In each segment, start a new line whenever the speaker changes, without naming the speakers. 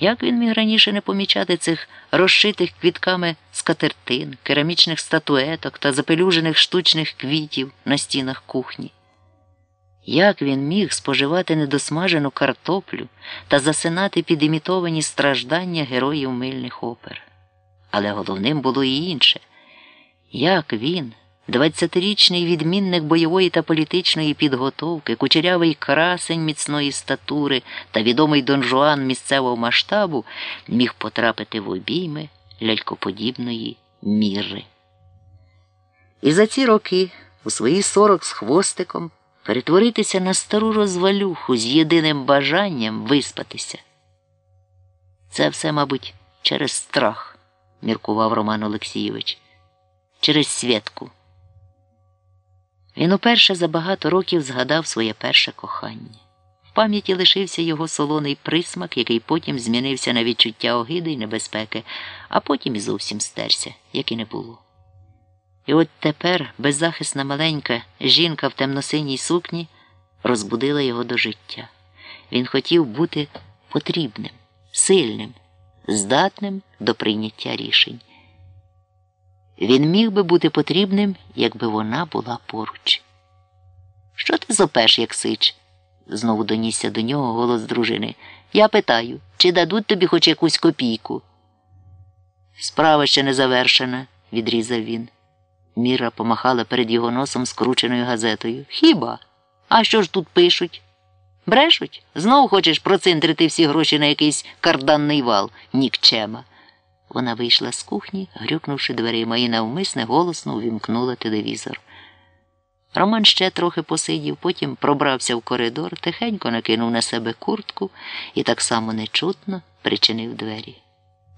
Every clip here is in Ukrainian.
Як він міг раніше не помічати цих розшитих квітками скатертин, керамічних статуеток та запелюжених штучних квітів на стінах кухні? Як він міг споживати недосмажену картоплю та засинати під імітовані страждання героїв мильних опер? Але головним було і інше як він, двадцятирічний відмінник бойової та політичної підготовки, кучерявий красень міцної статури та відомий донжуан місцевого масштабу, міг потрапити в обійми лялькоподібної міри. І за ці роки, у свої сорок з хвостиком, перетворитися на стару розвалюху з єдиним бажанням виспатися. Це все, мабуть, через страх, міркував Роман Олексійович, через святку. Він уперше за багато років згадав своє перше кохання. В пам'яті лишився його солоний присмак, який потім змінився на відчуття огиди й небезпеки, а потім і зовсім стерся, як і не було. І от тепер беззахисна маленька жінка в темносиній сукні розбудила його до життя. Він хотів бути потрібним, сильним, здатним до прийняття рішень. Він міг би бути потрібним, якби вона була поруч. Що ти зопеш, як сич? знову донісся до нього голос дружини. Я питаю, чи дадуть тобі хоч якусь копійку? Справа ще не завершена, відрізав він. Міра помахала перед його носом скрученою газетою. Хіба? А що ж тут пишуть? Брешуть? Знову хочеш процинтрити всі гроші на якийсь карданний вал, нікчема. Вона вийшла з кухні, грюкнувши дверима, і навмисне голосно увімкнула телевізор. Роман ще трохи посидів, потім пробрався в коридор, тихенько накинув на себе куртку і так само нечутно причинив двері.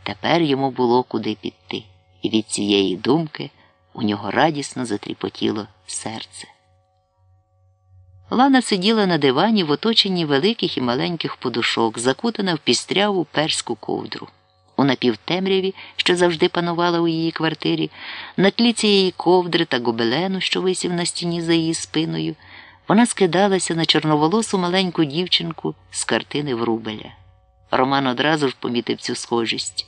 Тепер йому було куди піти, і від цієї думки у нього радісно затріпотіло серце. Лана сиділа на дивані в оточенні великих і маленьких подушок, закутана в пістряву перську ковдру. У напівтемряві, що завжди панувала у її квартирі, на тлі цієї ковдри та гобелену, що висів на стіні за її спиною, вона скидалася на чорноволосу маленьку дівчинку з картини Врубеля. Роман одразу ж помітив цю схожість.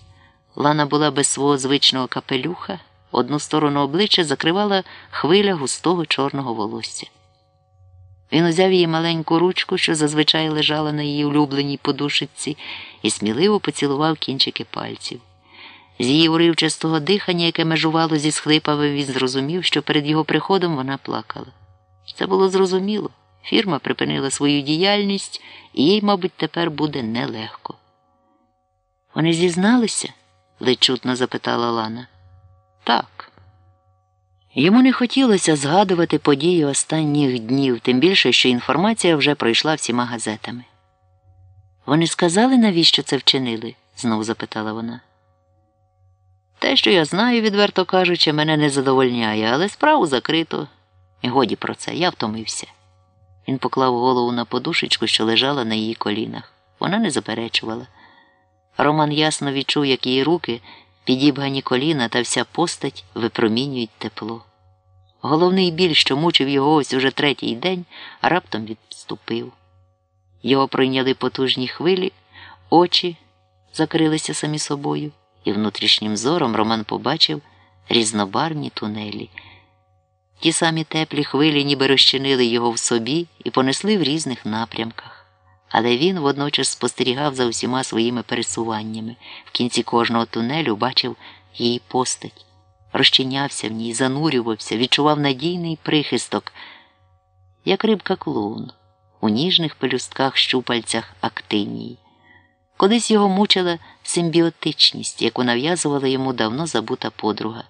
Лана була без свого звичного капелюха, одну сторону обличчя закривала хвиля густого чорного волосся. Він узяв її маленьку ручку, що зазвичай лежала на її улюбленій подушиці, і сміливо поцілував кінчики пальців. З її уривчастого дихання, яке межувало зі схлипами, він зрозумів, що перед його приходом вона плакала. Це було зрозуміло. Фірма припинила свою діяльність, і їй, мабуть, тепер буде нелегко. Вони зізналися? ледь чутно запитала Лана. Так. Йому не хотілося згадувати події останніх днів, тим більше, що інформація вже пройшла всіма газетами. Вони сказали, навіщо це вчинили? знову запитала вона. Те, що я знаю, відверто кажучи, мене не задовольняє, але справу закрито. І годі про це, я втомився. Він поклав голову на подушечку, що лежала на її колінах. Вона не заперечувала. Роман ясно відчув, як її руки. Підібгані коліна та вся постать випромінюють тепло. Головний біль, що мучив його ось уже третій день, раптом відступив. Його пройняли потужні хвилі, очі закрилися самі собою, і внутрішнім зором Роман побачив різнобарвні тунелі. Ті самі теплі хвилі ніби розчинили його в собі і понесли в різних напрямках але він водночас спостерігав за усіма своїми пересуваннями. В кінці кожного тунелю бачив її постать, розчинявся в ній, занурювався, відчував надійний прихисток, як рибка клоун у ніжних пелюстках щупальцях актинії. Колись його мучила симбіотичність, яку нав'язувала йому давно забута подруга.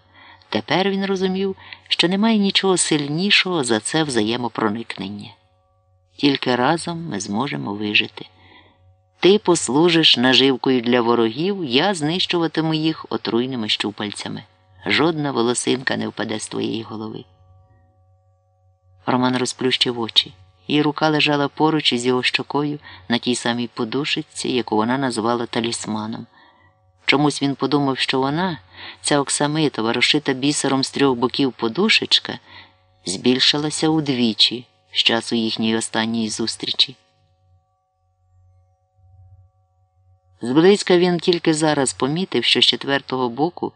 Тепер він розумів, що немає нічого сильнішого за це взаємопроникнення. Тільки разом ми зможемо вижити. Ти послужиш наживкою для ворогів, я знищуватиму їх отруйними щупальцями. Жодна волосинка не впаде з твоєї голови. Роман розплющив очі. Її рука лежала поруч із його щокою на тій самій подушиці, яку вона називала талісманом. Чомусь він подумав, що вона, ця оксамитова, розшита бісером з трьох боків подушечка, збільшилася удвічі з часу їхньої останньої зустрічі. Зблизька він тільки зараз помітив, що з четвертого боку